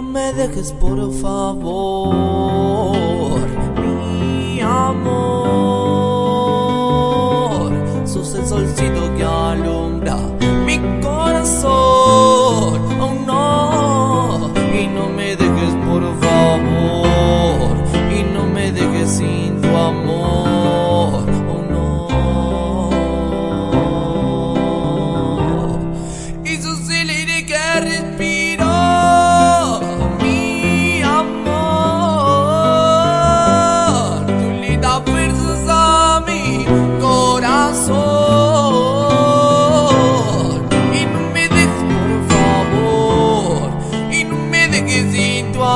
no me dejes por favor, mi amor. Sos el solcito que alumbra mi corazón.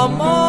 amor.